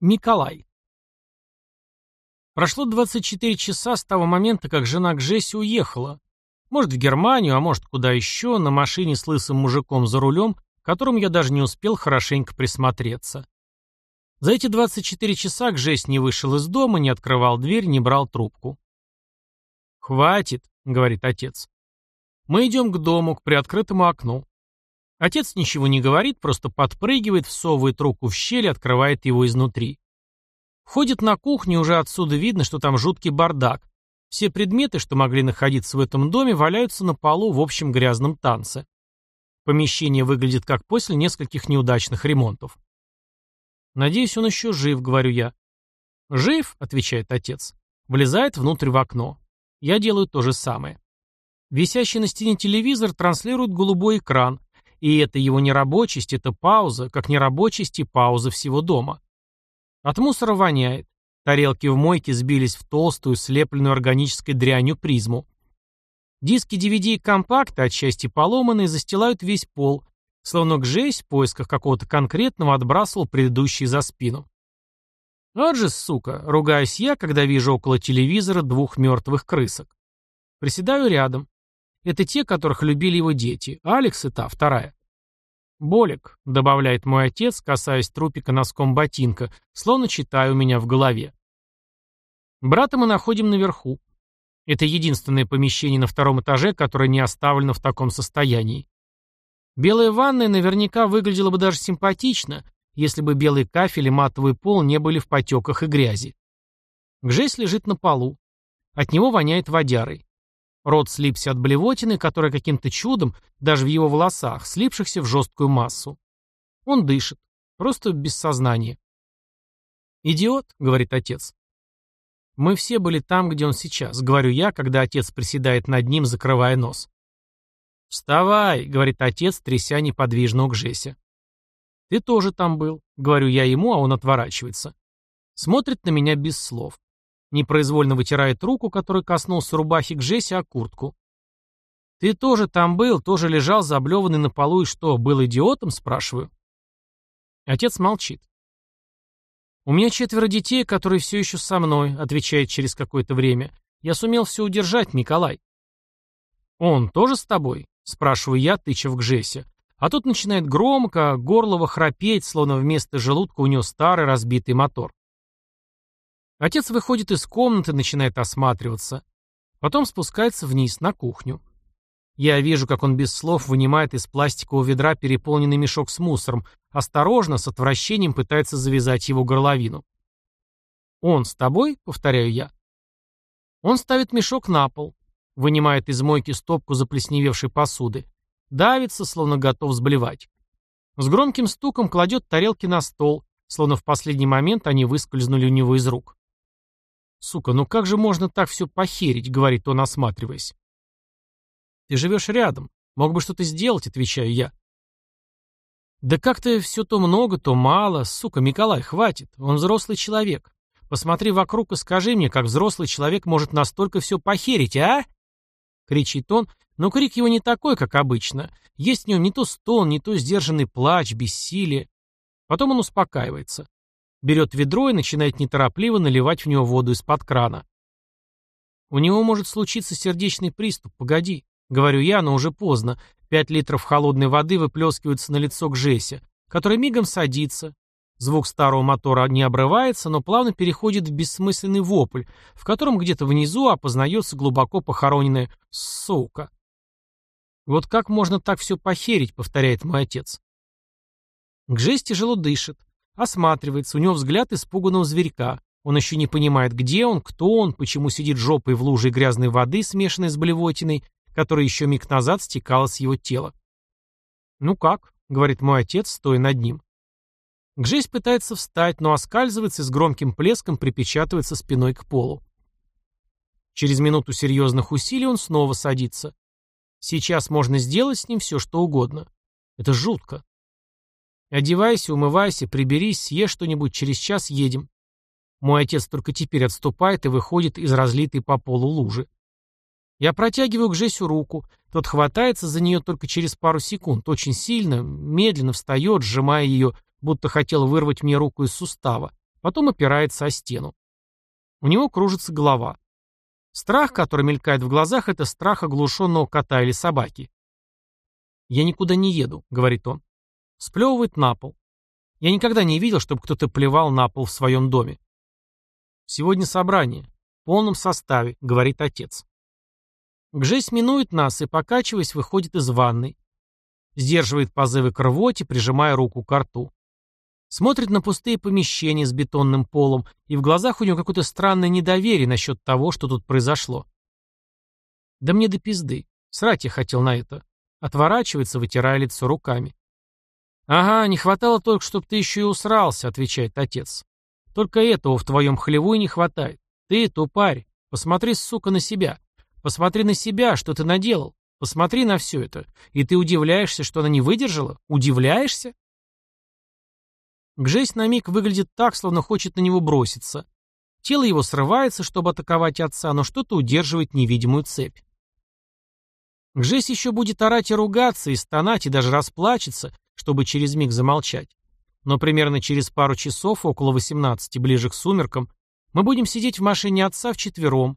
Николай. Прошло 24 часа с того момента, как жена к Жессе уехала. Может, в Германию, а может, куда еще, на машине с лысым мужиком за рулем, которым я даже не успел хорошенько присмотреться. За эти 24 часа Гжесь не вышел из дома, не открывал дверь, не брал трубку. «Хватит», — говорит отец. Мы идем к дому, к приоткрытому окну. Отец ничего не говорит, просто подпрыгивает, всовывает руку в щель и открывает его изнутри. Ходит на кухню, уже отсюда видно, что там жуткий бардак. Все предметы, что могли находиться в этом доме, валяются на полу в общем грязном танце. Помещение выглядит как после нескольких неудачных ремонтов. «Надеюсь, он еще жив», — говорю я. «Жив», — отвечает отец. Влезает внутрь в окно. Я делаю то же самое. Висящий на стене телевизор транслирует голубой экран, и это его нерабочесть, это пауза, как нерабочесть и пауза всего дома. От мусора воняет. Тарелки в мойке сбились в толстую, слепленную органической дрянью призму. Диски DVD и компакты, отчасти поломанные, застилают весь пол, словно Гжесь в поисках какого-то конкретного отбрасывал предыдущий за спину. Вот же, сука, ругаюсь я, когда вижу около телевизора двух мертвых крысок. Приседаю рядом. Это те, которых любили его дети. Алекс и та, вторая. «Болик», — добавляет мой отец, касаясь трупика носком ботинка, словно читая у меня в голове. Брата мы находим наверху. Это единственное помещение на втором этаже, которое не оставлено в таком состоянии. Белая ванная наверняка выглядела бы даже симпатично, если бы белый кафель и матовый пол не были в потеках и грязи. Гжесь лежит на полу. От него воняет водярой. Рот слипся от блевотины, которая каким-то чудом, даже в его волосах, слипшихся в жесткую массу. Он дышит. Просто без сознания. «Идиот», — говорит отец. «Мы все были там, где он сейчас», — говорю я, когда отец приседает над ним, закрывая нос. «Вставай», — говорит отец, тряся неподвижного Гжеся. «Ты тоже там был», — говорю я ему, а он отворачивается. Смотрит на меня без слов. Непроизвольно вытирает руку, которой коснулся рубахи к Жесе, о куртку. «Ты тоже там был, тоже лежал заблеванный на полу и что, был идиотом?» – спрашиваю. Отец молчит. «У меня четверо детей, которые все еще со мной», — отвечает через какое-то время. «Я сумел все удержать, Николай». «Он тоже с тобой?» — спрашиваю я, тыча в Гжесе. А тут начинает громко, горлово храпеть, словно вместо желудка у него старый разбитый мотор. Отец выходит из комнаты, начинает осматриваться. Потом спускается вниз, на кухню. Я вижу, как он без слов вынимает из пластикового ведра переполненный мешок с мусором, осторожно, с отвращением пытается завязать его горловину. «Он с тобой?» — повторяю я. Он ставит мешок на пол, вынимает из мойки стопку заплесневевшей посуды, давится, словно готов сблевать. С громким стуком кладет тарелки на стол, словно в последний момент они выскользнули у него из рук. «Сука, ну как же можно так все похерить?» — говорит он, осматриваясь. «Ты живешь рядом. Мог бы что-то сделать», — отвечаю я. «Да как-то все то много, то мало. Сука, Николай, хватит. Он взрослый человек. Посмотри вокруг и скажи мне, как взрослый человек может настолько все похерить, а?» Кричит он, но крик его не такой, как обычно. Есть в нем не то стон, не то сдержанный плач, бессилие. Потом он успокаивается. Берет ведро и начинает неторопливо наливать в него воду из-под крана. «У него может случиться сердечный приступ, погоди», — говорю я, но уже поздно. Пять литров холодной воды выплескиваются на лицо к Жесе, который мигом садится. Звук старого мотора не обрывается, но плавно переходит в бессмысленный вопль, в котором где-то внизу опознается глубоко похороненная «сука». «Вот как можно так все похерить?» — повторяет мой отец. Гжесь тяжело дышит. Осматривается, у него взгляд испуганного зверька. Он еще не понимает, где он, кто он, почему сидит жопой в луже грязной воды, смешанной с блевотиной, которая еще миг назад стекала с его тела. «Ну как?» — говорит мой отец, стоя над ним. Гжесь пытается встать, но оскальзывается и с громким плеском припечатывается спиной к полу. Через минуту серьезных усилий он снова садится. Сейчас можно сделать с ним все, что угодно. Это жутко. Одевайся, умывайся, приберись, съешь что-нибудь, через час едем. Мой отец только теперь отступает и выходит из разлитой по полу лужи. Я протягиваю к Жесю руку. Тот хватается за нее только через пару секунд, очень сильно, медленно встает, сжимая ее, будто хотел вырвать мне руку из сустава, потом опирается о стену. У него кружится голова. Страх, который мелькает в глазах, это страх оглушенного кота или собаки. «Я никуда не еду», — говорит он. Сплевывает на пол. Я никогда не видел, чтобы кто-то плевал на пол в своем доме. «Сегодня собрание. В полном составе», — говорит отец. Гжесь минует нас и, покачиваясь, выходит из ванной. Сдерживает позывы к рвоте, прижимая руку к рту. Смотрит на пустые помещения с бетонным полом, и в глазах у него какое-то странное недоверие насчет того, что тут произошло. Да мне до пизды. Срать я хотел на это. Отворачивается, вытирая лицо руками. «Ага, не хватало только, чтобы ты еще и усрался», — отвечает отец. «Только этого в твоем хлеву и не хватает. Ты, тупарь, посмотри, сука, на себя. Посмотри на себя, что ты наделал. Посмотри на все это. И ты удивляешься, что она не выдержала? Удивляешься?» Гжесь на миг выглядит так, словно хочет на него броситься. Тело его срывается, чтобы атаковать отца, но что-то удерживает невидимую цепь. Гжесь еще будет орать и ругаться, и стонать, и даже расплачется, чтобы через миг замолчать. Но примерно через пару часов, около 18, ближе к сумеркам, мы будем сидеть в машине отца вчетвером.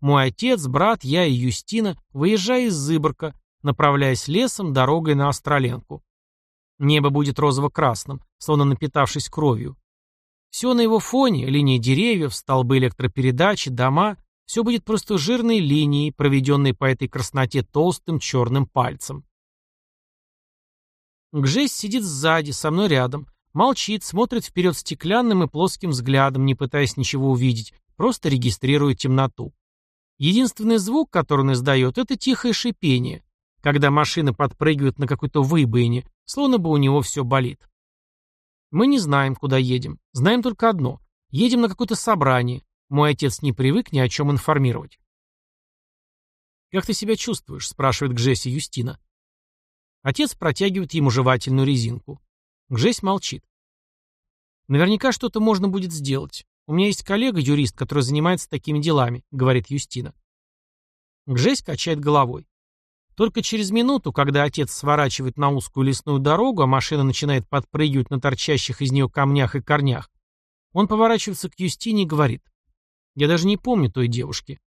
Мой отец, брат, я и Юстина, выезжая из Зыборка, направляясь лесом дорогой на Остроленку. Небо будет розово-красным, словно напитавшись кровью. Все на его фоне, линии деревьев, столбы электропередачи, дома, все будет просто жирной линией, проведенной по этой красноте толстым черным пальцем. Гжесь сидит сзади, со мной рядом, молчит, смотрит вперед стеклянным и плоским взглядом, не пытаясь ничего увидеть, просто регистрирует темноту. Единственный звук, который он издает, это тихое шипение, когда машина подпрыгивает на какой-то выбоине, словно бы у него все болит. Мы не знаем, куда едем. Знаем только одно. Едем на какое-то собрание. Мой отец не привык ни о чем информировать. «Как ты себя чувствуешь?» – спрашивает Гжеси Юстина. Отец протягивает ему жевательную резинку. Гжесь молчит. «Наверняка что-то можно будет сделать. У меня есть коллега-юрист, который занимается такими делами», — говорит Юстина. Гжесь качает головой. Только через минуту, когда отец сворачивает на узкую лесную дорогу, а машина начинает подпрыгивать на торчащих из нее камнях и корнях, он поворачивается к Юстине и говорит. «Я даже не помню той девушки».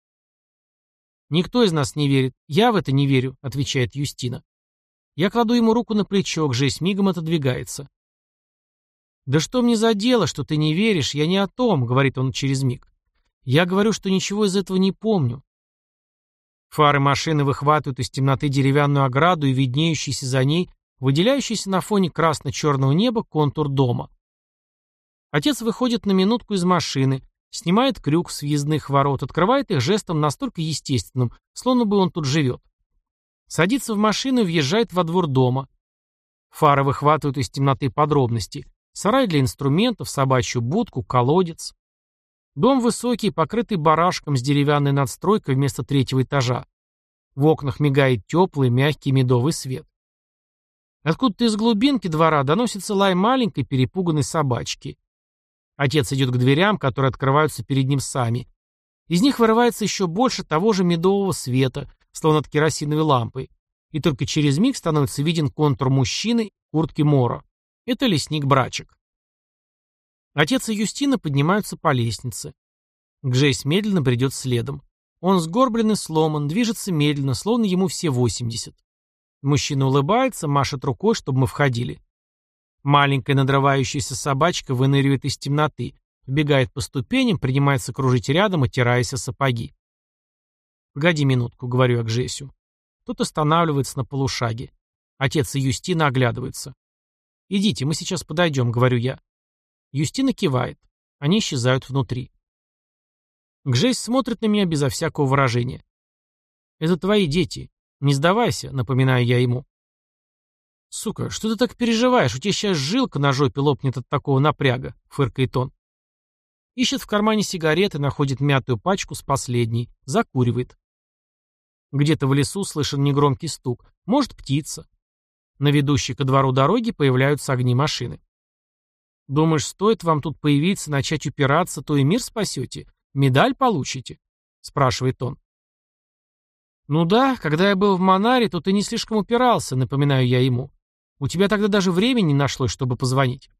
«Никто из нас не верит. Я в это не верю», — отвечает Юстина. Я кладу ему руку на плечо, Гжесь мигом отодвигается. «Да что мне за дело, что ты не веришь? Я не о том», — говорит он через миг. «Я говорю, что ничего из этого не помню». Фары машины выхватывают из темноты деревянную ограду и виднеющийся за ней, выделяющийся на фоне красно-черного неба контур дома. Отец выходит на минутку из машины, снимает крюк с въездных ворот, открывает их жестом настолько естественным, словно бы он тут живет. Садится в машину и въезжает во двор дома. Фары выхватывают из темноты подробности. Сарай для инструментов, собачью будку, колодец. Дом высокий, покрытый барашком с деревянной надстройкой вместо третьего этажа. В окнах мигает теплый, мягкий медовый свет. Откуда-то из глубинки двора доносится лай маленькой перепуганной собачки. Отец идет к дверям, которые открываются перед ним сами. Из них вырывается еще больше того же медового света, словно от керосиновой лампы, и только через миг становится виден контур мужчины в куртке Мора. Это лесник Брачек. Отец и Юстина поднимаются по лестнице. Гжейс медленно бредет следом. Он сгорблен и сломан, движется медленно, словно ему все 80. Мужчина улыбается, машет рукой, чтобы мы входили. Маленькая надрывающаяся собачка выныривает из темноты, вбегает по ступеням, принимается кружить рядом, отираясь о сапоги. «Погоди минутку», — говорю я к Жесю. Тот останавливается на полушаге. Отец и Юстина оглядываются. «Идите, мы сейчас подойдем», — говорю я. Юстина кивает. Они исчезают внутри. Гжесь смотрит на меня безо всякого выражения. «Это твои дети. Не сдавайся», — напоминаю я ему. «Сука, что ты так переживаешь? У тебя сейчас жилка на жопе лопнет от такого напряга», — фыркает он. Ищет в кармане сигареты, находит мятую пачку с последней, закуривает. Где-то в лесу слышен негромкий стук. Может, птица. На ведущей ко двору дороги появляются огни машины. Думаешь, стоит вам тут появиться, начать упираться, то и мир спасете? Медаль получите? Спрашивает он. Ну да, когда я был в Монаре, то ты не слишком упирался, напоминаю я ему. У тебя тогда даже времени не нашлось, чтобы позвонить.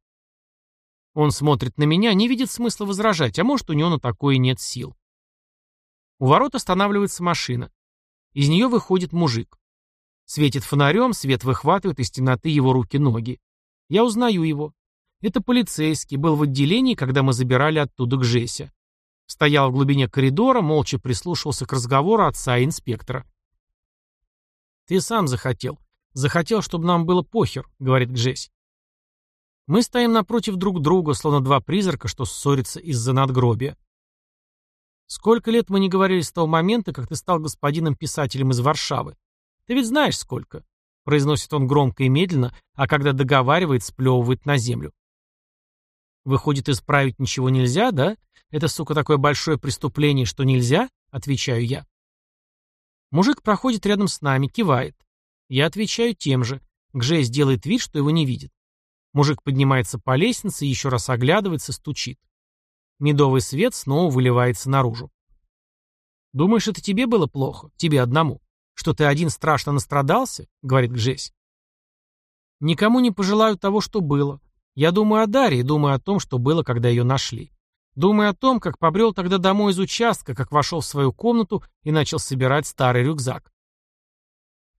Он смотрит на меня, не видит смысла возражать, а может, у него на такое нет сил. У ворот останавливается машина. Из нее выходит мужик. Светит фонарем, свет выхватывает из темноты его руки-ноги. Я узнаю его. Это полицейский, был в отделении, когда мы забирали оттуда к Жесе. Стоял в глубине коридора, молча прислушивался к разговору отца и инспектора. «Ты сам захотел. Захотел, чтобы нам было похер», — говорит Джесс. Мы стоим напротив друг друга, словно два призрака, что ссорятся из-за надгробия. Сколько лет мы не говорили с того момента, как ты стал господином-писателем из Варшавы? Ты ведь знаешь, сколько?» Произносит он громко и медленно, а когда договаривает, сплевывает на землю. Выходит, исправить ничего нельзя, да? Это, сука, такое большое преступление, что нельзя? Отвечаю я. Мужик проходит рядом с нами, кивает. Я отвечаю тем же. Гжей делает вид, что его не видит. Мужик поднимается по лестнице, еще раз оглядывается, стучит. Медовый свет снова выливается наружу. «Думаешь, это тебе было плохо? Тебе одному? Что ты один страшно настрадался?» — говорит Гжесь. «Никому не пожелаю того, что было. Я думаю о Дарье, думаю о том, что было, когда ее нашли. Думаю о том, как побрел тогда домой из участка, как вошел в свою комнату и начал собирать старый рюкзак.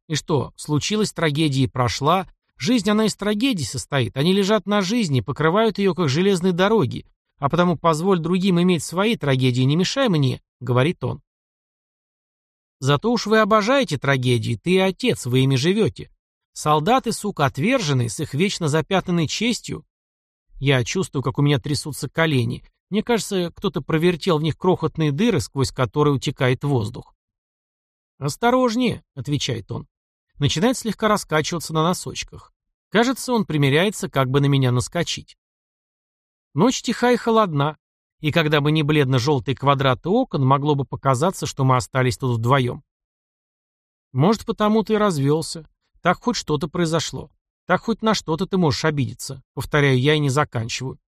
И что, случилась трагедия и прошла. Жизнь, она из трагедий состоит. Они лежат на жизни, покрывают ее, как железные дороги. А потому позволь другим иметь свои трагедии, не мешай мне, — говорит он. Зато уж вы обожаете трагедии, ты и отец, вы ими живете. Солдаты, сука, отверженные, с их вечно запятнанной честью. Я чувствую, как у меня трясутся колени. Мне кажется, кто-то провертел в них крохотные дыры, сквозь которые утекает воздух. «Осторожнее», — отвечает он. Начинает слегка раскачиваться на носочках. Кажется, он примеряется, как бы на меня наскочить. Ночь тиха и холодна, и когда бы не бледно-желтые квадраты окон, могло бы показаться, что мы остались тут вдвоем. Может, потому ты и развелся. Так хоть что-то произошло. Так хоть на что-то ты можешь обидеться. Повторяю я и не заканчиваю.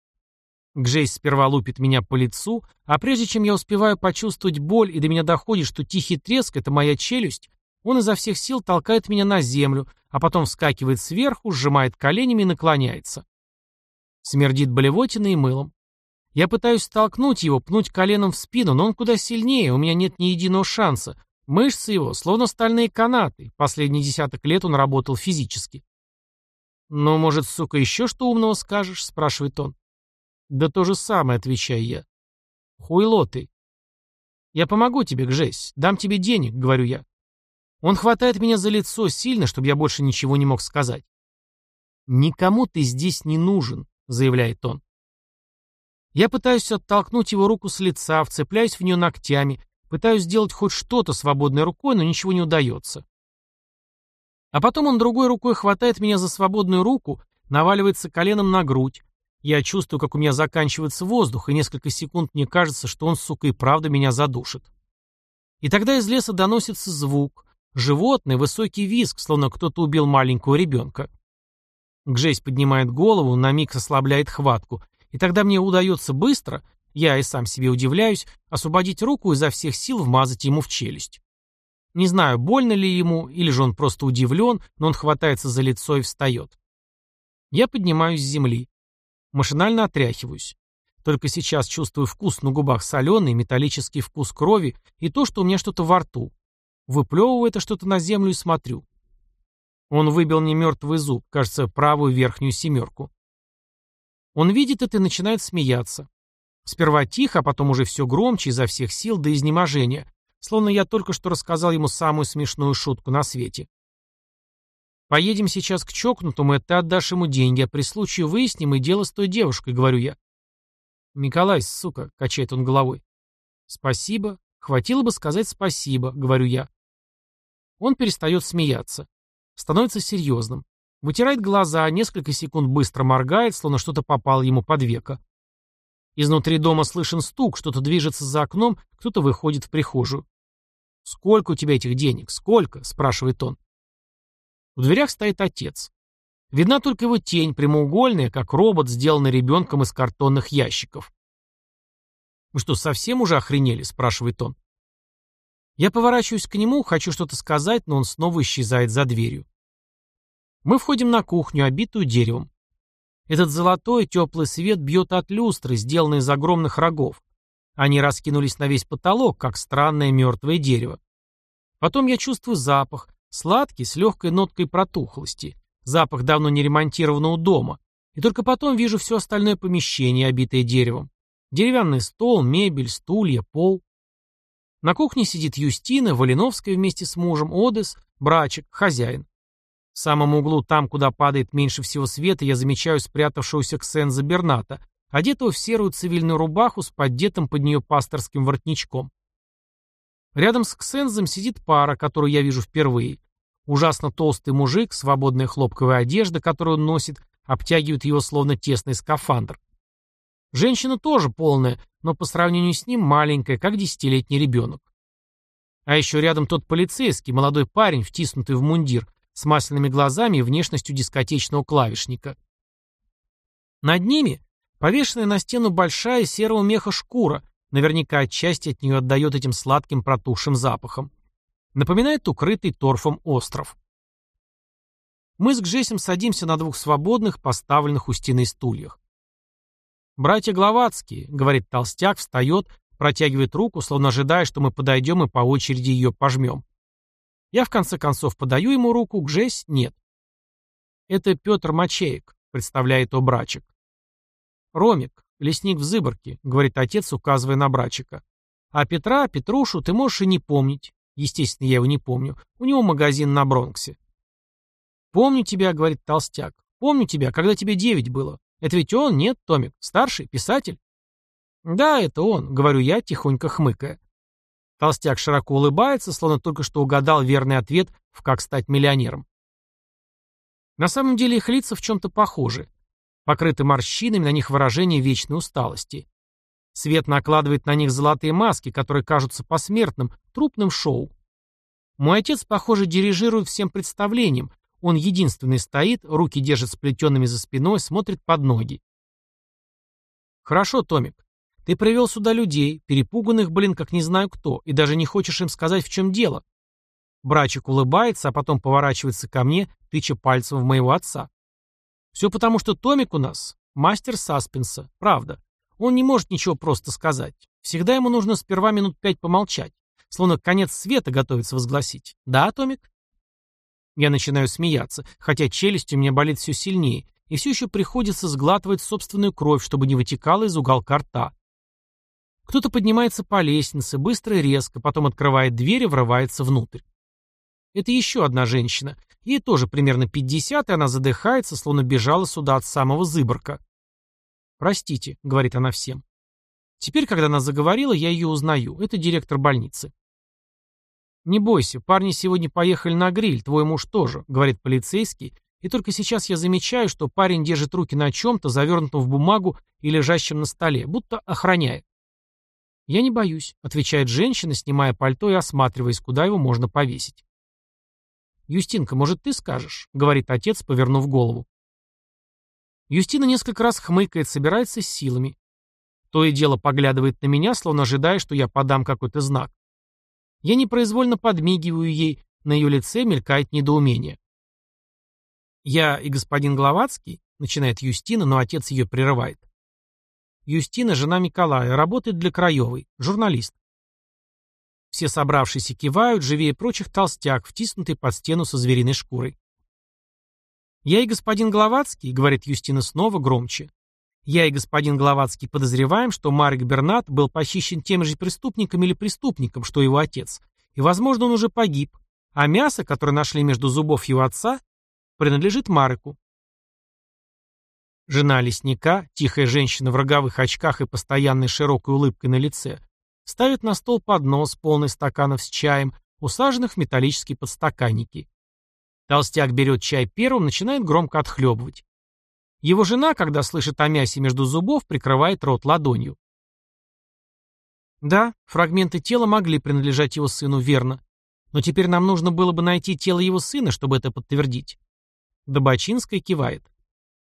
Гжейс сперва лупит меня по лицу, а прежде чем я успеваю почувствовать боль и до меня доходит, что тихий треск — это моя челюсть, он изо всех сил толкает меня на землю, а потом вскакивает сверху, сжимает коленями и наклоняется. Смердит болевотиной и мылом. Я пытаюсь столкнуть его, пнуть коленом в спину, но он куда сильнее, у меня нет ни единого шанса. Мышцы его, словно стальные канаты. Последние десяток лет он работал физически. «Ну, может, сука, еще что умного скажешь?» — спрашивает он. «Да то же самое», — отвечаю я. «Хуйло ты». «Я помогу тебе, Гжесь, дам тебе денег», — говорю я. Он хватает меня за лицо сильно, чтобы я больше ничего не мог сказать. «Никому ты здесь не нужен», — заявляет он. Я пытаюсь оттолкнуть его руку с лица, вцепляюсь в нее ногтями, Пытаюсь сделать хоть что-то свободной рукой, но ничего не удается. А потом он другой рукой хватает меня за свободную руку, наваливается коленом на грудь. Я чувствую, как у меня заканчивается воздух, и несколько секунд мне кажется, что он, сука, и правда меня задушит. И тогда из леса доносится звук. Животный, высокий визг, словно кто-то убил маленького ребенка. Гжесь поднимает голову, на миг ослабляет хватку, и тогда мне удается быстро, я и сам себе удивляюсь, освободить руку и изо всех сил вмазать ему в челюсть. Не знаю, больно ли ему, или же он просто удивлен, но он хватается за лицо и встает. Я поднимаюсь с земли. Машинально отряхиваюсь. Только сейчас чувствую вкус на губах соленый, металлический вкус крови и то, что у меня что-то во рту. Выплевываю это что-то на землю и смотрю. Он выбил мне мертвый зуб, кажется, правую верхнюю семерку. Он видит это и начинает смеяться. Сперва тихо, а потом уже все громче, изо всех сил до изнеможения, словно я только что рассказал ему самую смешную шутку на свете. «Поедем сейчас к чокнутому, и ты отдашь ему деньги, а при случае выясним и дело с той девушкой», — говорю я. «Николай, сука», — качает он головой. «Спасибо. Хватило бы сказать спасибо», — говорю я. Он перестает смеяться. Становится серьезным. Вытирает глаза, несколько секунд быстро моргает, словно что-то попало ему под веко. Изнутри дома слышен стук, что-то движется за окном, кто-то выходит в прихожую. «Сколько у тебя этих денег? Сколько?» – спрашивает он. В дверях стоит отец. Видна только его тень, прямоугольная, как робот, сделанный ребенком из картонных ящиков. «Вы что, совсем уже охренели?» – спрашивает он. Я поворачиваюсь к нему, хочу что-то сказать, но он снова исчезает за дверью. Мы входим на кухню, обитую деревом. Этот золотой теплый свет бьет от люстры, сделанной из огромных рогов. Они раскинулись на весь потолок, как странное мертвое дерево. Потом я чувствую запах, сладкий, с легкой ноткой протухлости. Запах давно не ремонтированного дома. И только потом вижу все остальное помещение, обитое деревом. Деревянный стол, мебель, стулья, пол. На кухне сидит Юстина, Валиновская вместе с мужем, Одес, брачек, хозяин. В самом углу, там, куда падает меньше всего света, я замечаю спрятавшегося Ксенза Берната, одетого в серую цивильную рубаху с поддетым под нее пасторским воротничком. Рядом с Ксензом сидит пара, которую я вижу впервые. Ужасно толстый мужик, свободная хлопковая одежда, которую он носит, обтягивает его словно тесный скафандр. Женщина тоже полная, но по сравнению с ним маленькая, как десятилетний ребенок. А еще рядом тот полицейский, молодой парень, втиснутый в мундир, с масляными глазами и внешностью дискотечного клавишника. Над ними повешенная на стену большая серого меха шкура, наверняка отчасти от нее отдает этим сладким протухшим запахом. Напоминает укрытый торфом остров. Мы с Гжесем садимся на двух свободных, поставленных у стены стульях. «Братья Гловацкие», — говорит толстяк, встает, протягивает руку, словно ожидая, что мы подойдем и по очереди ее пожмем. Я в конце концов подаю ему руку, Гжесь нет. Это Петр Мачеек, представляет о брачек. Ромик, лесник в Зыборке, говорит отец, указывая на брачика. А Петра, Петрушу ты можешь и не помнить. Естественно, я его не помню. У него магазин на Бронксе. Помню тебя, говорит толстяк. Помню тебя, когда тебе девять было. Это ведь он, нет, Томик? Старший, писатель? Да, это он, говорю я, тихонько хмыкая. Толстяк широко улыбается, словно только что угадал верный ответ в «Как стать миллионером». На самом деле их лица в чем-то похожи. Покрыты морщинами, на них выражение вечной усталости. Свет накладывает на них золотые маски, которые кажутся посмертным, трупным шоу. Мой отец, похоже, дирижирует всем представлением. Он единственный стоит, руки держит сплетенными за спиной, смотрит под ноги. Хорошо, Томик. Ты привел сюда людей, перепуганных, блин, как не знаю кто, и даже не хочешь им сказать, в чем дело. Брачик улыбается, а потом поворачивается ко мне, тыча пальцем в моего отца. Все потому, что Томик у нас мастер саспенса, правда. Он не может ничего просто сказать. Всегда ему нужно сперва минут пять помолчать, словно конец света готовится возгласить. Да, Томик? Я начинаю смеяться, хотя челюсть у меня болит все сильнее, и все еще приходится сглатывать собственную кровь, чтобы не вытекала из уголка рта. Кто-то поднимается по лестнице, быстро и резко, потом открывает дверь и врывается внутрь. Это еще одна женщина. Ей тоже примерно 50, и она задыхается, словно бежала сюда от самого Зыборка. «Простите», — говорит она всем. Теперь, когда она заговорила, я ее узнаю. Это директор больницы. «Не бойся, парни сегодня поехали на гриль, твой муж тоже», — говорит полицейский, и только сейчас я замечаю, что парень держит руки на чем-то, завернутом в бумагу и лежащем на столе, будто охраняет. «Я не боюсь», — отвечает женщина, снимая пальто и осматриваясь, куда его можно повесить. «Юстинка, может, ты скажешь?» — говорит отец, повернув голову. Юстина несколько раз хмыкает, собирается с силами. То и дело поглядывает на меня, словно ожидая, что я подам какой-то знак. Я непроизвольно подмигиваю ей, на ее лице мелькает недоумение. «Я и господин Гловацкий», — начинает Юстина, но отец ее прерывает. Юстина, жена Николая, работает для Краевой, журналист. Все собравшиеся кивают, живее прочих толстяк, втиснутый под стену со звериной шкурой. «Я и господин Гловацкий», — говорит Юстина снова громче, «я и господин Гловацкий подозреваем, что Марик Бернат был похищен тем же преступником или преступником, что его отец, и, возможно, он уже погиб, а мясо, которое нашли между зубов его отца, принадлежит Марику. Жена лесника, тихая женщина в роговых очках и постоянной широкой улыбкой на лице, ставит на стол поднос, полный стаканов с чаем, усаженных в металлические подстаканники. Толстяк берет чай первым, начинает громко отхлебывать. Его жена, когда слышит о мясе между зубов, прикрывает рот ладонью. Да, фрагменты тела могли принадлежать его сыну, верно. Но теперь нам нужно было бы найти тело его сына, чтобы это подтвердить. Добочинская кивает.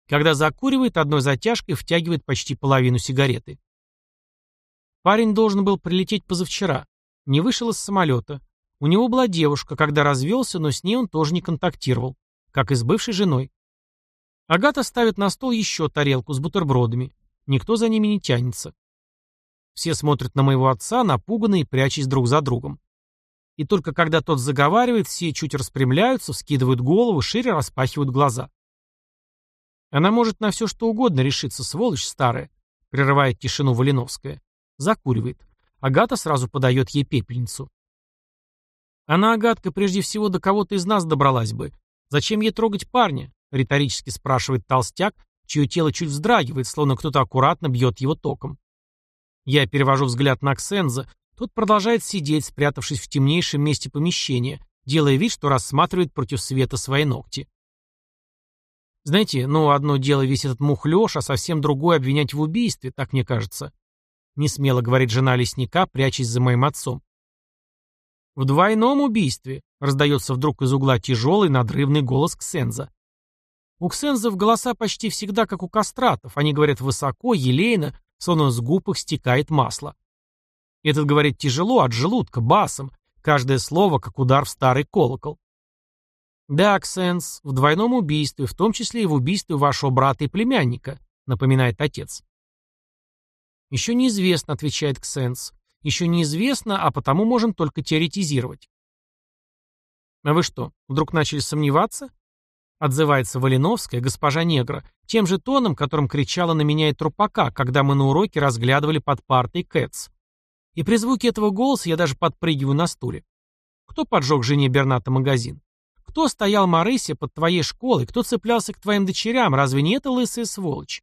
Когда закуривает, одной затяжкой втягивает почти половину сигареты. Парень должен был прилететь позавчера. Не вышел из самолета. У него была девушка, когда развелся, но с ней он тоже не контактировал. Как и с бывшей женой. Агата ставит на стол еще тарелку с бутербродами. Никто за ними не тянется. Все смотрят на моего отца, напуганные, прячась друг за другом. И только когда тот заговаривает, все чуть распрямляются, вскидывают голову, шире распахивают глаза. Она может на все что угодно решиться, сволочь старая, прерывает тишину Валиновская. Закуривает. Агата сразу подает ей пепельницу. Она, Агатка, прежде всего до кого-то из нас добралась бы. Зачем ей трогать парня? Риторически спрашивает толстяк, чье тело чуть вздрагивает, словно кто-то аккуратно бьет его током. Я перевожу взгляд на Ксенза, тот продолжает сидеть, спрятавшись в темнейшем месте помещения, делая вид, что рассматривает против света свои ногти. Знаете, ну, одно дело весь этот мухлёж, а совсем другое обвинять в убийстве, так мне кажется. Не смело говорит жена лесника, прячась за моим отцом. В двойном убийстве раздается вдруг из угла тяжелый надрывный голос Ксенза. У ксензов голоса почти всегда как у кастратов, они говорят высоко, елейно, словно с губ их стекает масло. Этот говорит тяжело, от желудка, басом, каждое слово как удар в старый колокол. Да, Ксенс, в двойном убийстве, в том числе и в убийстве вашего брата и племянника, напоминает отец. Еще неизвестно, отвечает Ксенс. Еще неизвестно, а потому можем только теоретизировать. А вы что, вдруг начали сомневаться? Отзывается Валиновская, госпожа Негра, тем же тоном, которым кричала на меня и трупака, когда мы на уроке разглядывали под партой Кэтс. И при звуке этого голоса я даже подпрыгиваю на стуле. Кто поджег жене Берната магазин? Кто стоял, Марыся, под твоей школой? Кто цеплялся к твоим дочерям? Разве не это лысая сволочь?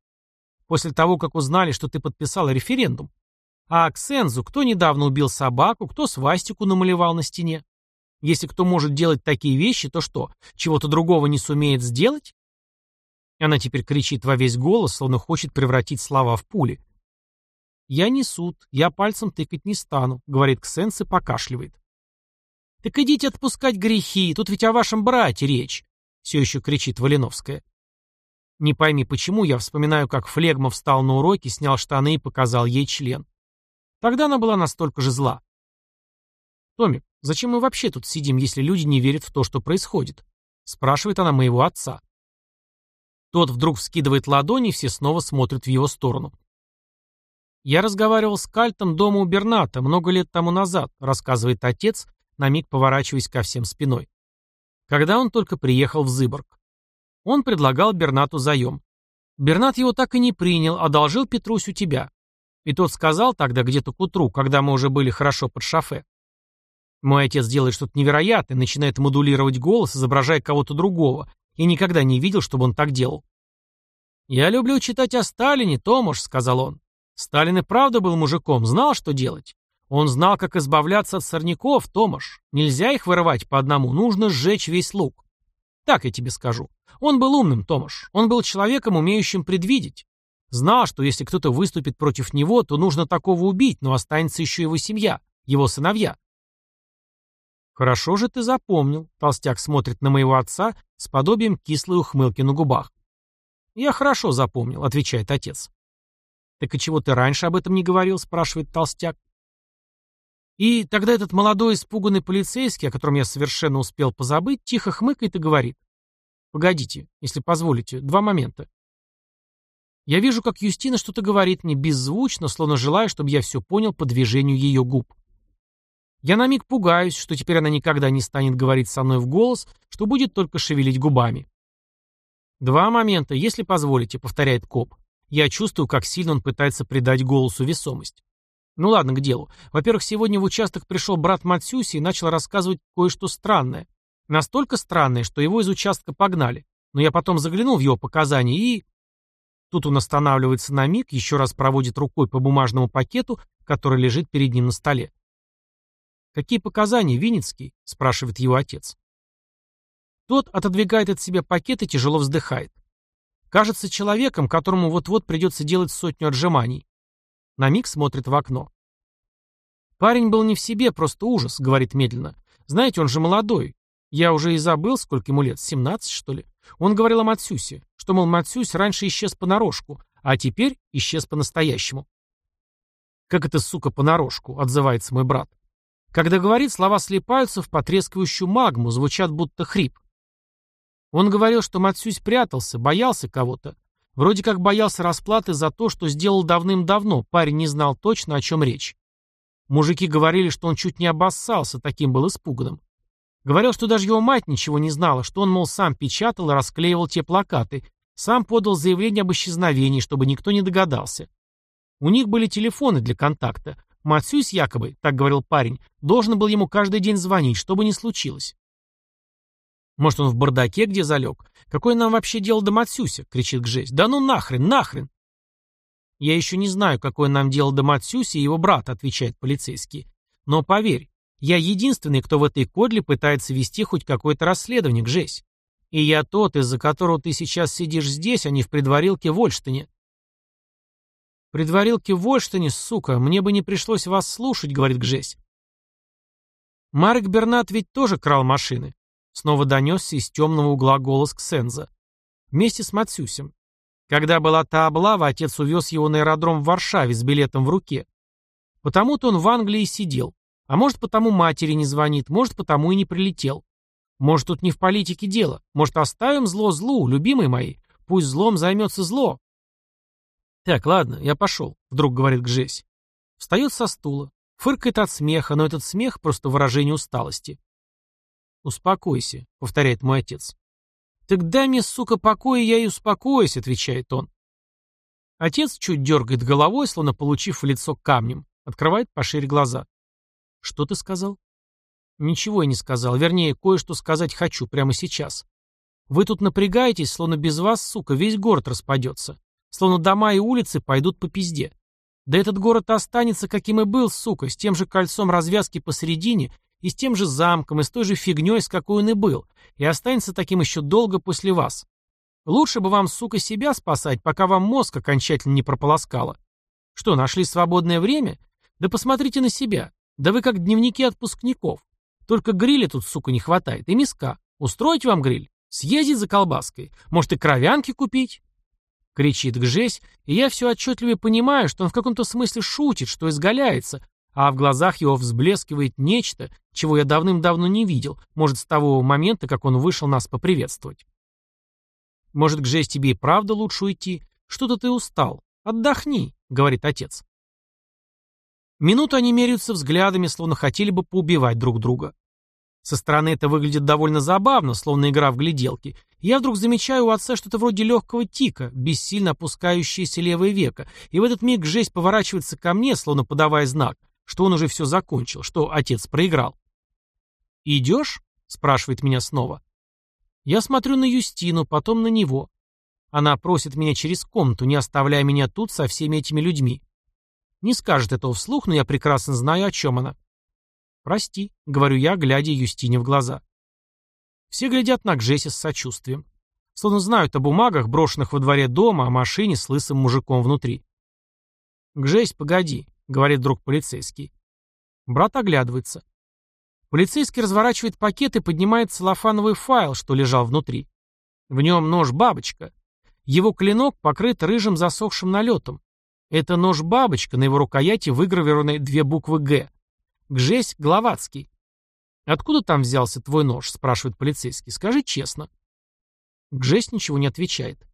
После того, как узнали, что ты подписала референдум. А Аксензу, кто недавно убил собаку, кто свастику намалевал на стене? Если кто может делать такие вещи, то что, чего-то другого не сумеет сделать? Она теперь кричит во весь голос, словно хочет превратить слова в пули. «Я не суд, я пальцем тыкать не стану», — говорит Ксенс и покашливает. «Так идите отпускать грехи, тут ведь о вашем брате речь», — все еще кричит Валиновская. Не пойми, почему я вспоминаю, как Флегмов встал на уроке, снял штаны и показал ей член. Тогда она была настолько же зла. «Томик, зачем мы вообще тут сидим, если люди не верят в то, что происходит?» Спрашивает она моего отца. Тот вдруг вскидывает ладони, и все снова смотрят в его сторону. «Я разговаривал с Кальтом дома у Берната много лет тому назад», рассказывает отец, на миг поворачиваясь ко всем спиной. Когда он только приехал в Зыборг. Он предлагал Бернату заем. Бернат его так и не принял, одолжил Петрусь у тебя. И тот сказал тогда где-то к утру, когда мы уже были хорошо под шофе. Мой отец делает что-то невероятное, начинает модулировать голос, изображая кого-то другого. Я никогда не видел, чтобы он так делал. «Я люблю читать о Сталине, Томаш», — сказал он. «Сталин и правда был мужиком, знал, что делать. Он знал, как избавляться от сорняков, Томаш. Нельзя их вырывать по одному, нужно сжечь весь лук. Так я тебе скажу. Он был умным, Томаш. Он был человеком, умеющим предвидеть. Знал, что если кто-то выступит против него, то нужно такого убить, но останется еще его семья, его сыновья. «Хорошо же ты запомнил», — толстяк смотрит на моего отца с подобием кислой ухмылки на губах. «Я хорошо запомнил», — отвечает отец. «Так и чего ты раньше об этом не говорил?» — спрашивает толстяк. И тогда этот молодой испуганный полицейский, о котором я совершенно успел позабыть, тихо хмыкает и говорит. «Погодите, если позволите, два момента. Я вижу, как Юстина что-то говорит мне беззвучно, словно желая, чтобы я все понял по движению ее губ. Я на миг пугаюсь, что теперь она никогда не станет говорить со мной в голос, что будет только шевелить губами. «Два момента, если позволите», — повторяет коп. Я чувствую, как сильно он пытается придать голосу весомость. Ну ладно, к делу. Во-первых, сегодня в участок пришел брат Матсюси и начал рассказывать кое-что странное. Настолько странное, что его из участка погнали. Но я потом заглянул в его показания и... Тут он останавливается на миг, еще раз проводит рукой по бумажному пакету, который лежит перед ним на столе. «Какие показания, Винницкий?» – спрашивает его отец. Тот отодвигает от себя пакет и тяжело вздыхает. Кажется человеком, которому вот-вот придется делать сотню отжиманий. На миг смотрит в окно. «Парень был не в себе, просто ужас», — говорит медленно. «Знаете, он же молодой. Я уже и забыл, сколько ему лет, 17, что ли? Он говорил о Матсюсе, что, мол, Матсюсь раньше исчез понарошку, а теперь исчез по-настоящему. «Как это, сука, понарошку?» — отзывается мой брат. Когда говорит, слова слипаются в потрескивающую магму, звучат будто хрип. Он говорил, что Мацюсь прятался, боялся кого-то. Вроде как боялся расплаты за то, что сделал давным-давно, парень не знал точно, о чем речь. Мужики говорили, что он чуть не обоссался, таким был испуганным. Говорил, что даже его мать ничего не знала, что он, мол, сам печатал и расклеивал те плакаты, сам подал заявление об исчезновении, чтобы никто не догадался. У них были телефоны для контакта. Мацюсь якобы, так говорил парень, должен был ему каждый день звонить, что бы ни случилось. Может, он в бардаке где залег? Какое нам вообще дело до Мацюся? кричит Гжесь. Да ну нахрен, нахрен! Я еще не знаю, какое нам дело до Мацюся и его брата, отвечает полицейский. Но поверь, я единственный, кто в этой кодле пытается вести хоть какое-то расследование, Гжесь. И я тот, из-за которого ты сейчас сидишь здесь, а не в предварилке в Ольштине. Предварилке в Ольштине, сука, мне бы не пришлось вас слушать, говорит Гжесь. Марк Бернат ведь тоже крал машины. Снова донесся из темного угла голос Ксенза. Вместе с Мацюсем. Когда была та облава, отец увез его на аэродром в Варшаве с билетом в руке. Потому-то он в Англии сидел. А может, потому матери не звонит, может, потому и не прилетел. Может, тут не в политике дело. Может, оставим зло злу, любимые мои. Пусть злом займется зло. Так, ладно, я пошел, вдруг говорит Гжесь. Встает со стула. Фыркает от смеха, но этот смех просто выражение усталости. «Успокойся», — повторяет мой отец. «Так дай мне, сука, покой, и я и успокоюсь», — отвечает он. Отец чуть дергает головой, словно получив лицо камнем. Открывает пошире глаза. «Что ты сказал?» «Ничего я не сказал. Вернее, кое-что сказать хочу прямо сейчас. Вы тут напрягаетесь, словно без вас, сука, весь город распадется. Словно дома и улицы пойдут по пизде. Да этот город останется, каким и был, сука, с тем же кольцом развязки посередине и с тем же замком, и с той же фигней, с какой он и был, и останется таким еще долго после вас. Лучше бы вам, сука, себя спасать, пока вам мозг окончательно не прополоскало. Что, нашли свободное время? Да посмотрите на себя. Да вы как дневники отпускников. Только гриля тут, сука, не хватает, и миска. Устроить вам гриль? Съездить за колбаской? Может, и кровянки купить? Кричит Гжесь, и я все отчетливее понимаю, что он в каком-то смысле шутит, что изгаляется, а в глазах его взблескивает нечто, чего я давным-давно не видел, может, с того момента, как он вышел нас поприветствовать. Может, к жесть тебе и правда лучше уйти? Что-то ты устал. Отдохни, говорит отец. Минуту они меряются взглядами, словно хотели бы поубивать друг друга. Со стороны это выглядит довольно забавно, словно игра в гляделки. Я вдруг замечаю у отца что-то вроде легкого тика, бессильно опускающееся левое веко, и в этот миг жесть поворачивается ко мне, словно подавая знак — что он уже все закончил, что отец проиграл. «Идешь?» — спрашивает меня снова. Я смотрю на Юстину, потом на него. Она просит меня через комнату, не оставляя меня тут со всеми этими людьми. Не скажет этого вслух, но я прекрасно знаю, о чем она. «Прости», — говорю я, глядя Юстине в глаза. Все глядят на Гжеси с сочувствием. Словно знают о бумагах, брошенных во дворе дома, о машине с лысым мужиком внутри. «Гжесь, погоди. — говорит друг полицейский. Брат оглядывается. Полицейский разворачивает пакет и поднимает целлофановый файл, что лежал внутри. В нем нож-бабочка. Его клинок покрыт рыжим засохшим налетом. Это нож-бабочка, на его рукояти выгравированы две буквы «Г». Гжесь Гловацкий. «Откуда там взялся твой нож?» — спрашивает полицейский. «Скажи честно». Гжесь ничего не отвечает.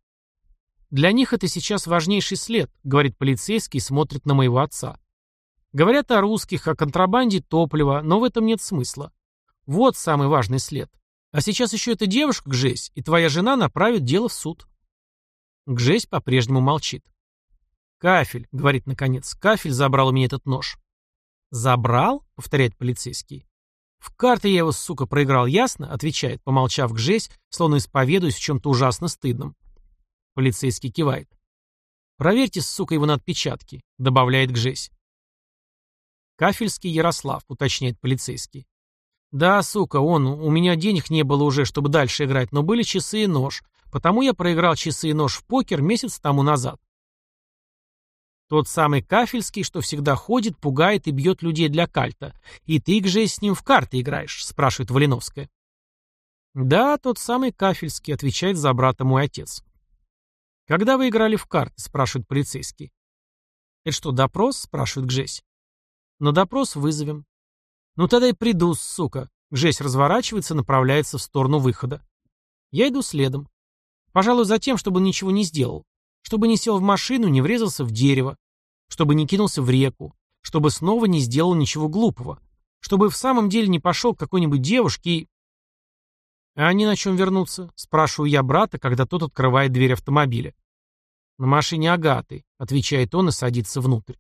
«Для них это сейчас важнейший след», — говорит полицейский и смотрит на моего отца. Говорят о русских, о контрабанде топлива, но в этом нет смысла. Вот самый важный след. А сейчас еще эта девушка, Гжесь, и твоя жена направят дело в суд. Гжесь по-прежнему молчит. «Кафель», — говорит наконец, — «кафель забрал у меня этот нож». «Забрал?» — повторяет полицейский. «В карты я его, сука, проиграл, ясно?» — отвечает, помолчав Гжесь, словно исповедуясь в чем-то ужасно стыдном. Полицейский кивает. «Проверьте, сука, его на отпечатки», — добавляет Гжесь. «Кафельский Ярослав», — уточняет полицейский. «Да, сука, он, у меня денег не было уже, чтобы дальше играть, но были часы и нож. Потому я проиграл часы и нож в покер месяц тому назад». Тот самый Кафельский, что всегда ходит, пугает и бьет людей для кальта. И ты, же с ним в карты играешь?» — спрашивает Валиновская. «Да, тот самый Кафельский», — отвечает за брата мой отец. «Когда вы играли в карты?» — спрашивает полицейский. «Это что, допрос?» — спрашивает Гжесь. «На допрос вызовем». «Ну тогда и приду, сука». Гжесь разворачивается, направляется в сторону выхода. Я иду следом. Пожалуй, за тем, чтобы ничего не сделал. Чтобы не сел в машину, не врезался в дерево. Чтобы не кинулся в реку. Чтобы снова не сделал ничего глупого. Чтобы в самом деле не пошел к какой-нибудь девушке и... «А они на чем вернутся?» — спрашиваю я брата, когда тот открывает дверь автомобиля. «На машине Агаты», — отвечает он и садится внутрь.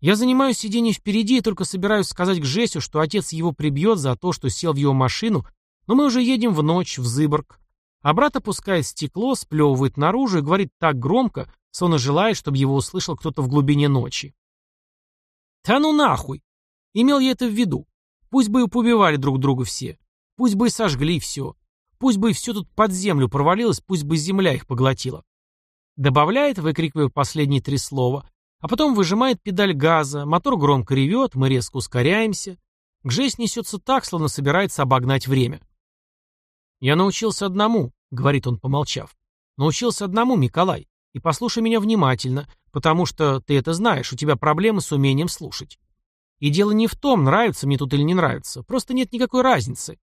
Я занимаю сиденье впереди и только собираюсь сказать к Жесю, что отец его прибьет за то, что сел в его машину, но мы уже едем в ночь, в Зыборг. А брат опускает стекло, сплевывает наружу и говорит так громко, словно желает, чтобы его услышал кто-то в глубине ночи. «Да ну нахуй!» Имел я это в виду. Пусть бы и побивали друг друга все. Пусть бы и сожгли все. Пусть бы и все тут под землю провалилось, пусть бы земля их поглотила. Добавляет, выкрикивая последние три слова, а потом выжимает педаль газа, мотор громко ревет, мы резко ускоряемся. Гжесь несется так, словно собирается обогнать время. «Я научился одному», — говорит он, помолчав. «Научился одному, Миколай. И послушай меня внимательно, потому что ты это знаешь, у тебя проблемы с умением слушать. И дело не в том, нравится мне тут или не нравится, просто нет никакой разницы.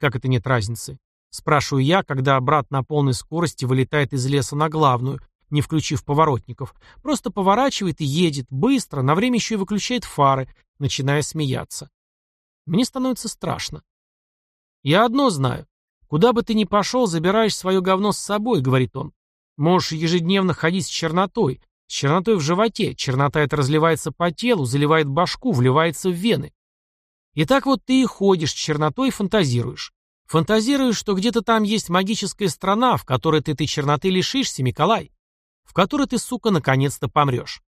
Как это нет разницы? Спрашиваю я, когда брат на полной скорости вылетает из леса на главную, не включив поворотников. Просто поворачивает и едет, быстро, на время еще и выключает фары, начиная смеяться. Мне становится страшно. Я одно знаю. Куда бы ты ни пошел, забираешь свое говно с собой, говорит он. Можешь ежедневно ходить с чернотой, с чернотой в животе. Чернота эта разливается по телу, заливает башку, вливается в вены. И так вот ты и ходишь с чернотой и фантазируешь. Фантазируешь, что где-то там есть магическая страна, в которой ты этой черноты лишишься, Миколай. В которой ты, сука, наконец-то помрешь.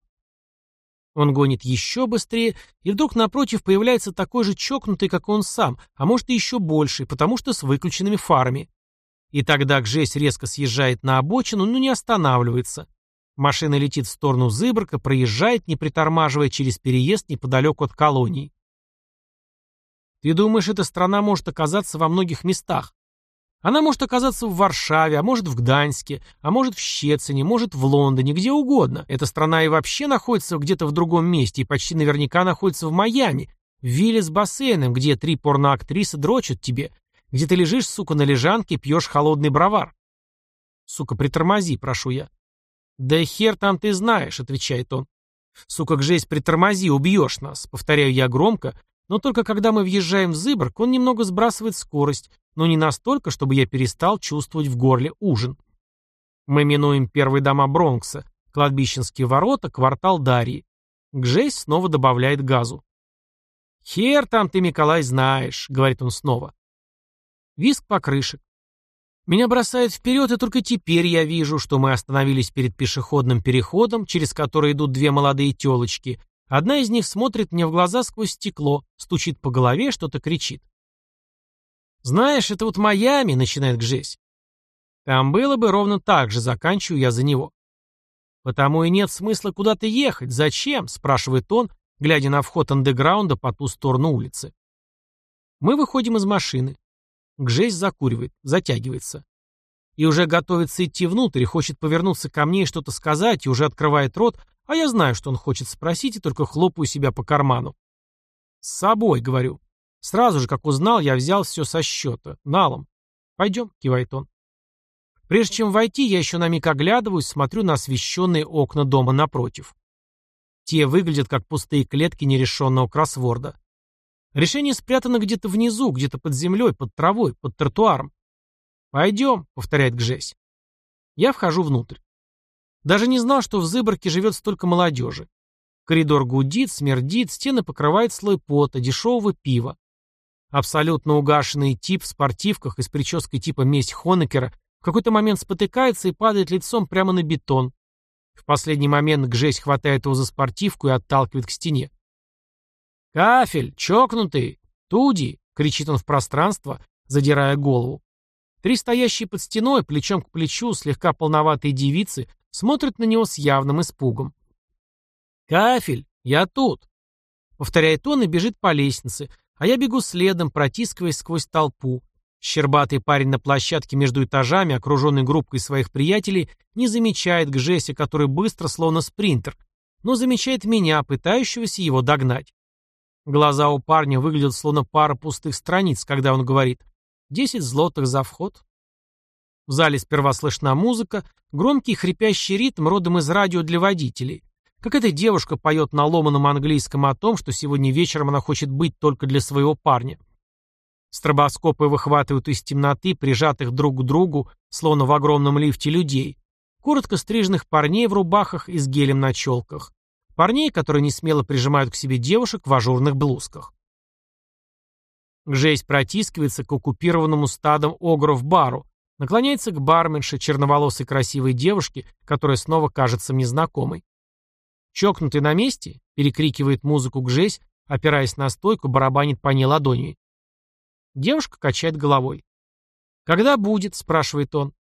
Он гонит еще быстрее, и вдруг напротив появляется такой же чокнутый, как он сам, а может и еще больше, потому что с выключенными фарами. И тогда Гжесь резко съезжает на обочину, но не останавливается. Машина летит в сторону Зыборка, проезжает, не притормаживая через переезд неподалеку от колонии. Ты думаешь, эта страна может оказаться во многих местах? Она может оказаться в Варшаве, а может в Гданьске, а может в Щецине, может в Лондоне, где угодно. Эта страна и вообще находится где-то в другом месте и почти наверняка находится в Майами, в вилле с бассейном, где три порноактрисы дрочат тебе, где ты лежишь, сука, на лежанке, пьешь холодный бровар. Сука, притормози, прошу я. Да хер там ты знаешь, отвечает он. Сука, Гжесь, притормози, убьешь нас, повторяю я громко, но только когда мы въезжаем в Зыборг, он немного сбрасывает скорость, но не настолько, чтобы я перестал чувствовать в горле ужин. Мы минуем первые дома Бронкса, кладбищенские ворота, квартал Дарьи. Гжесь снова добавляет газу. «Хер там ты, Николай, знаешь», — говорит он снова. Виск покрышек. Меня бросает вперед, и только теперь я вижу, что мы остановились перед пешеходным переходом, через который идут две молодые телочки, Одна из них смотрит мне в глаза сквозь стекло, стучит по голове, что-то кричит. «Знаешь, это вот Майами», — начинает Гжесь. «Там было бы ровно так же, заканчиваю я за него». «Потому и нет смысла куда-то ехать. Зачем?» — спрашивает он, глядя на вход андеграунда по ту сторону улицы. Мы выходим из машины. Гжесь закуривает, затягивается. И уже готовится идти внутрь, хочет повернуться ко мне и что-то сказать, и уже открывает рот, а я знаю, что он хочет спросить, и только хлопаю себя по карману. «С собой», — говорю. Сразу же, как узнал, я взял все со счета. Налом. «Пойдем», — кивает он. Прежде чем войти, я еще на миг оглядываюсь, смотрю на освещенные окна дома напротив. Те выглядят как пустые клетки нерешенного кроссворда. Решение спрятано где-то внизу, где-то под землей, под травой, под тротуаром. «Пойдем», — повторяет Гжесь. Я вхожу внутрь. Даже не знал, что в Зыборке живет столько молодежи. Коридор гудит, смердит, стены покрывает слой пота, дешевого пива. Абсолютно угашенный тип в спортивках и с прической типа месть Хонекера в какой-то момент спотыкается и падает лицом прямо на бетон. В последний момент Гжесь хватает его за спортивку и отталкивает к стене. «Кафель! Чокнутый! Туди!» — кричит он в пространство, задирая голову. Три стоящие под стеной, плечом к плечу, слегка полноватые девицы смотрит на него с явным испугом. «Кафель, я тут!» Повторяет он и бежит по лестнице, а я бегу следом, протискиваясь сквозь толпу. Щербатый парень на площадке между этажами, окруженный группой своих приятелей, не замечает Гжеся, который быстро, словно спринтер, но замечает меня, пытающегося его догнать. Глаза у парня выглядят словно пара пустых страниц, когда он говорит Десять злотых за вход. В зале сперва слышна музыка, громкий хрипящий ритм родом из радио для водителей. Как эта девушка поет на ломаном английском о том, что сегодня вечером она хочет быть только для своего парня. Стробоскопы выхватывают из темноты прижатых друг к другу, словно в огромном лифте людей, коротко стриженных парней в рубахах и с гелем на челках. Парней, которые не смело прижимают к себе девушек в ажурных блузках. Гжесь протискивается к оккупированному стадом огров бару, наклоняется к барменше, черноволосой красивой девушке, которая снова кажется мне знакомой. «Чокнутый на месте?» — перекрикивает музыку Гжесь, опираясь на стойку, барабанит по ней ладонью. Девушка качает головой. «Когда будет?» — спрашивает он.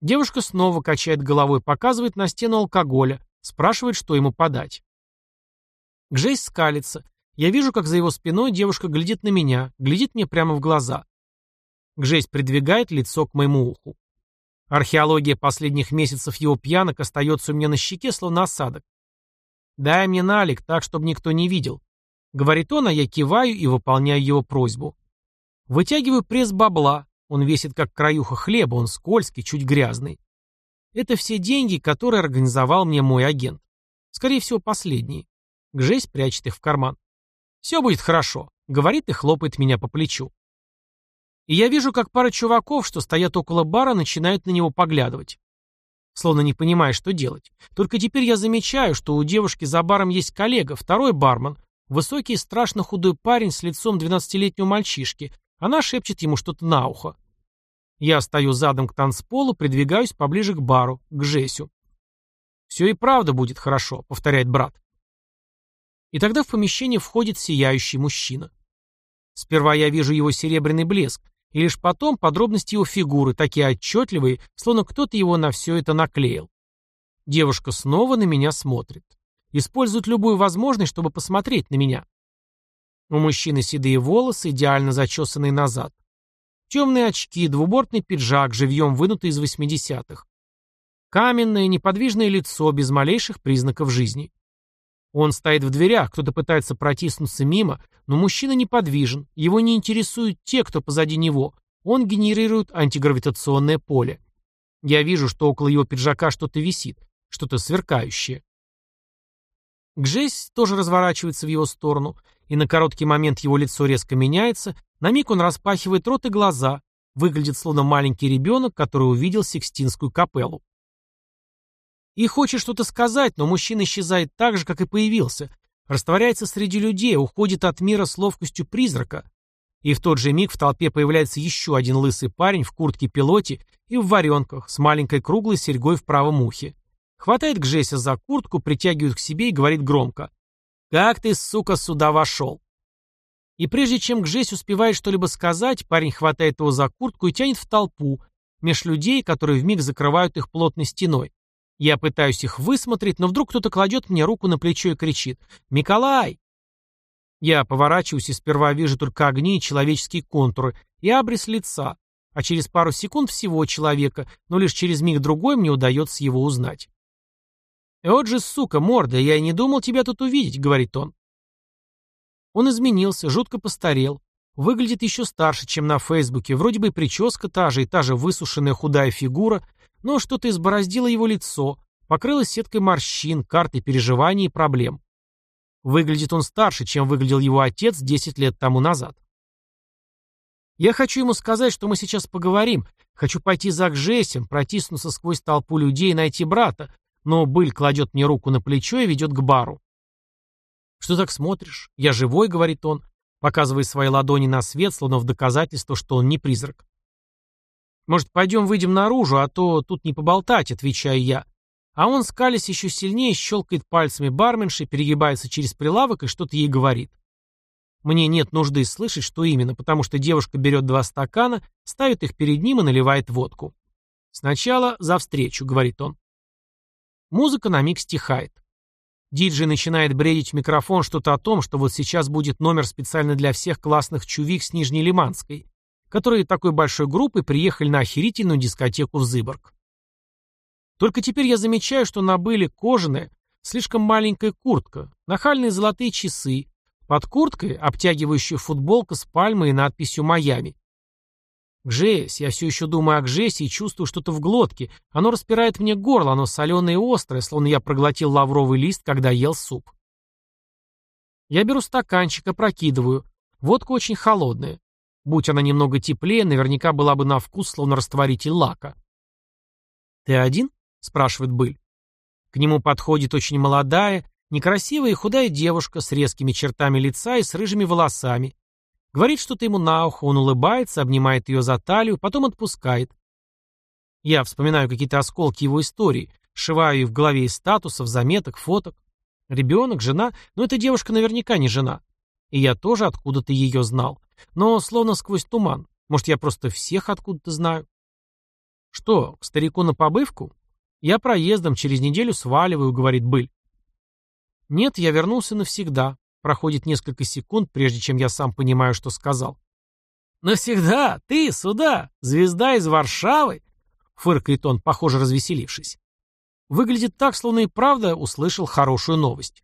Девушка снова качает головой, показывает на стену алкоголя, спрашивает, что ему подать. Гжейс скалится. Я вижу, как за его спиной девушка глядит на меня, глядит мне прямо в глаза. Гжейс придвигает лицо к моему уху. Археология последних месяцев его пьянок остается у меня на щеке, словно осадок. «Дай мне налик, так, чтобы никто не видел», — говорит он, а я киваю и выполняю его просьбу. Вытягиваю пресс бабла. Он весит как краюха хлеба, он скользкий, чуть грязный. Это все деньги, которые организовал мне мой агент. Скорее всего, последние. Гжесь прячет их в карман. «Все будет хорошо», — говорит и хлопает меня по плечу. И я вижу, как пара чуваков, что стоят около бара, начинают на него поглядывать. Словно не понимая, что делать. Только теперь я замечаю, что у девушки за баром есть коллега, второй бармен, высокий страшно худой парень с лицом 12-летнего мальчишки, она шепчет ему что-то на ухо. Я стою задом к танцполу, придвигаюсь поближе к бару, к Жесю. «Все и правда будет хорошо», — повторяет брат. И тогда в помещение входит сияющий мужчина. Сперва я вижу его серебряный блеск, и лишь потом подробности его фигуры, такие отчетливые, словно кто-то его на все это наклеил. Девушка снова на меня смотрит. Использует любую возможность, чтобы посмотреть на меня. У мужчины седые волосы, идеально зачесанные назад. Темные очки, двубортный пиджак, живьем вынутый из восьмидесятых. Каменное, неподвижное лицо, без малейших признаков жизни. Он стоит в дверях, кто-то пытается протиснуться мимо, но мужчина неподвижен, его не интересуют те, кто позади него. Он генерирует антигравитационное поле. Я вижу, что около его пиджака что-то висит, что-то сверкающее. Гжесь тоже разворачивается в его сторону, и на короткий момент его лицо резко меняется, на миг он распахивает рот и глаза, выглядит словно маленький ребенок, который увидел Сикстинскую капеллу. И хочет что-то сказать, но мужчина исчезает так же, как и появился, растворяется среди людей, уходит от мира с ловкостью призрака. И в тот же миг в толпе появляется еще один лысый парень в куртке-пилоте и в варенках с маленькой круглой серьгой в правом ухе. Хватает Гжеся за куртку, притягивает к себе и говорит громко. «Как ты, сука, сюда вошел?» И прежде чем Гжесь успевает что-либо сказать, парень хватает его за куртку и тянет в толпу, меж людей, которые вмиг закрывают их плотной стеной. Я пытаюсь их высмотреть, но вдруг кто-то кладет мне руку на плечо и кричит «Миколай!». Я поворачиваюсь и сперва вижу только огни и человеческие контуры, и абрис лица, а через пару секунд всего человека, но лишь через миг-другой мне удается его узнать. «Вот же, сука, морда, я и не думал тебя тут увидеть», — говорит он. Он изменился, жутко постарел. Выглядит еще старше, чем на Фейсбуке. Вроде бы и прическа та же, и та же высушенная худая фигура, но что-то избороздило его лицо, покрылось сеткой морщин, картой переживаний и проблем. Выглядит он старше, чем выглядел его отец 10 лет тому назад. Я хочу ему сказать, что мы сейчас поговорим. Хочу пойти за Гжесем, протиснуться сквозь толпу людей и найти брата, но Быль кладет мне руку на плечо и ведет к бару. «Что так смотришь? Я живой», — говорит он, показывая свои ладони на свет, словно в доказательство, что он не призрак. «Может, пойдем выйдем наружу, а то тут не поболтать», — отвечаю я. А он, скались еще сильнее, щелкает пальцами барменши, перегибается через прилавок и что-то ей говорит. Мне нет нужды слышать, что именно, потому что девушка берет два стакана, ставит их перед ним и наливает водку. «Сначала за встречу», — говорит он. Музыка на миг стихает. Диджей начинает бредить в микрофон что-то о том, что вот сейчас будет номер специально для всех классных чувик с Нижней Лиманской, которые такой большой группой приехали на охерительную дискотеку в Зыборг. Только теперь я замечаю, что на Быле кожаная, слишком маленькая куртка, нахальные золотые часы, под курткой обтягивающая футболка с пальмой и надписью «Майами». Гжесь, я все еще думаю о Гжесе и чувствую что-то в глотке. Оно распирает мне горло, оно соленое и острое, словно я проглотил лавровый лист, когда ел суп. Я беру стаканчик, опрокидываю. Водка очень холодная. Будь она немного теплее, наверняка была бы на вкус, словно растворитель лака. «Ты один?» — спрашивает Быль. К нему подходит очень молодая, некрасивая и худая девушка с резкими чертами лица и с рыжими волосами. Говорит что-то ему на ухо, он улыбается, обнимает ее за талию, потом отпускает. Я вспоминаю какие-то осколки его истории, сшиваю их в голове из статусов, заметок, фоток. Ребенок, жена, но эта девушка наверняка не жена. И я тоже откуда-то ее знал. Но словно сквозь туман. Может, я просто всех откуда-то знаю? Что, к старику на побывку? Я проездом через неделю сваливаю, говорит Быль. Нет, я вернулся навсегда. Проходит несколько секунд, прежде чем я сам понимаю, что сказал. «Навсегда? Ты, сюда? Звезда из Варшавы?» Фыркает он, похоже, развеселившись. Выглядит так, словно и правда услышал хорошую новость.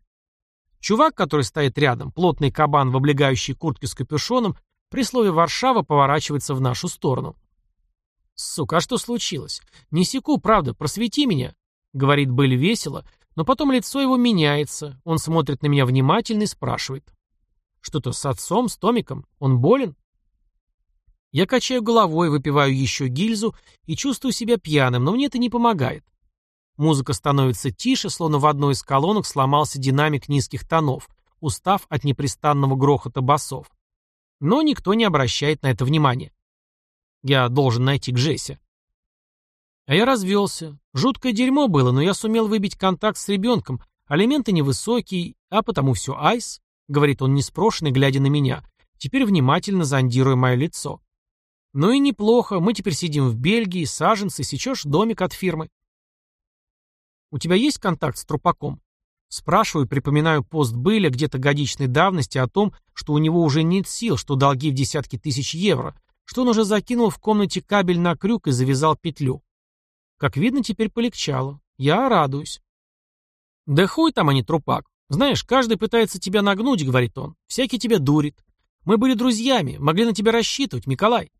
Чувак, который стоит рядом, плотный кабан в облегающей куртке с капюшоном, при слове «Варшава» поворачивается в нашу сторону. «Сука, а что случилось? Не секу, правда, просвети меня», — говорит Белль весело, но потом лицо его меняется, он смотрит на меня внимательно и спрашивает. «Что-то с отцом, с Томиком? Он болен?» Я качаю головой, выпиваю еще гильзу и чувствую себя пьяным, но мне это не помогает. Музыка становится тише, словно в одной из колонок сломался динамик низких тонов, устав от непрестанного грохота басов. Но никто не обращает на это внимания. Я должен найти Джесси. А я развелся. Жуткое дерьмо было, но я сумел выбить контакт с ребенком. Алименты невысокие, а потому все айс, говорит он неспрошенный, глядя на меня, теперь внимательно зондируя мое лицо. Ну и неплохо, мы теперь сидим в Бельгии, саженцы, сечешь домик от фирмы. У тебя есть контакт с трупаком? Спрашиваю, припоминаю пост Бейля где-то годичной давности о том, что у него уже нет сил, что долги в десятки тысяч евро, что он уже закинул в комнате кабель на крюк и завязал петлю. Как видно, теперь полегчало. Я радуюсь. Да хуй там, не трупак. Знаешь, каждый пытается тебя нагнуть, говорит он. Всякий тебя дурит. Мы были друзьями, могли на тебя рассчитывать, Николай.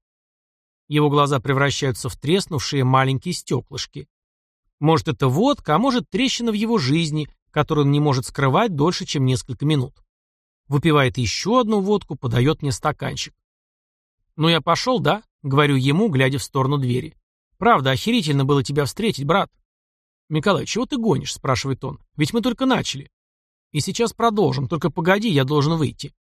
Его глаза превращаются в треснувшие маленькие стеклышки. Может, это водка, а может, трещина в его жизни, которую он не может скрывать дольше, чем несколько минут. Выпивает еще одну водку, подает мне стаканчик. «Ну я пошел, да?» — говорю ему, глядя в сторону двери. «Правда, охерительно было тебя встретить, брат». «Николай, чего ты гонишь?» — спрашивает он. «Ведь мы только начали». «И сейчас продолжим, только погоди, я должен выйти».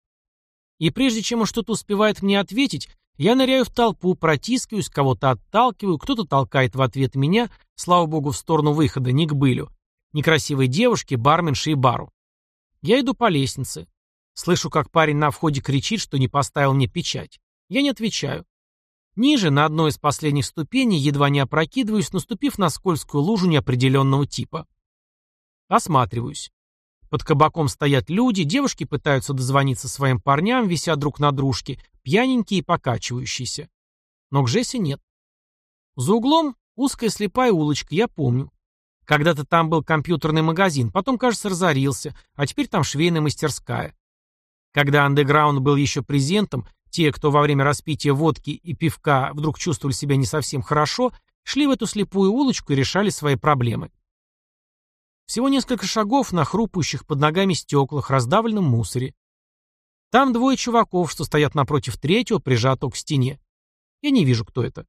И прежде чем он что-то успевает мне ответить, я ныряю в толпу, протискиваюсь, кого-то отталкиваю, кто-то толкает в ответ меня, слава богу, в сторону выхода, не к былю некрасивой девушке, барменше и бару. Я иду по лестнице. Слышу, как парень на входе кричит, что не поставил мне печать. Я не отвечаю. Ниже, на одной из последних ступеней, едва не опрокидываюсь, наступив на скользкую лужу неопределенного типа. Осматриваюсь. Под кабаком стоят люди, девушки пытаются дозвониться своим парням, вися друг на дружке, пьяненькие и покачивающиеся. Но к Жессе нет. За углом узкая слепая улочка, я помню. Когда-то там был компьютерный магазин, потом, кажется, разорился, а теперь там швейная мастерская. Когда андеграунд был еще презентом, те, кто во время распития водки и пивка вдруг чувствовали себя не совсем хорошо, шли в эту слепую улочку и решали свои проблемы. Всего несколько шагов на хрупающих под ногами стеклах, раздавленном мусоре. Там двое чуваков, что стоят напротив третьего, прижатого к стене. Я не вижу, кто это.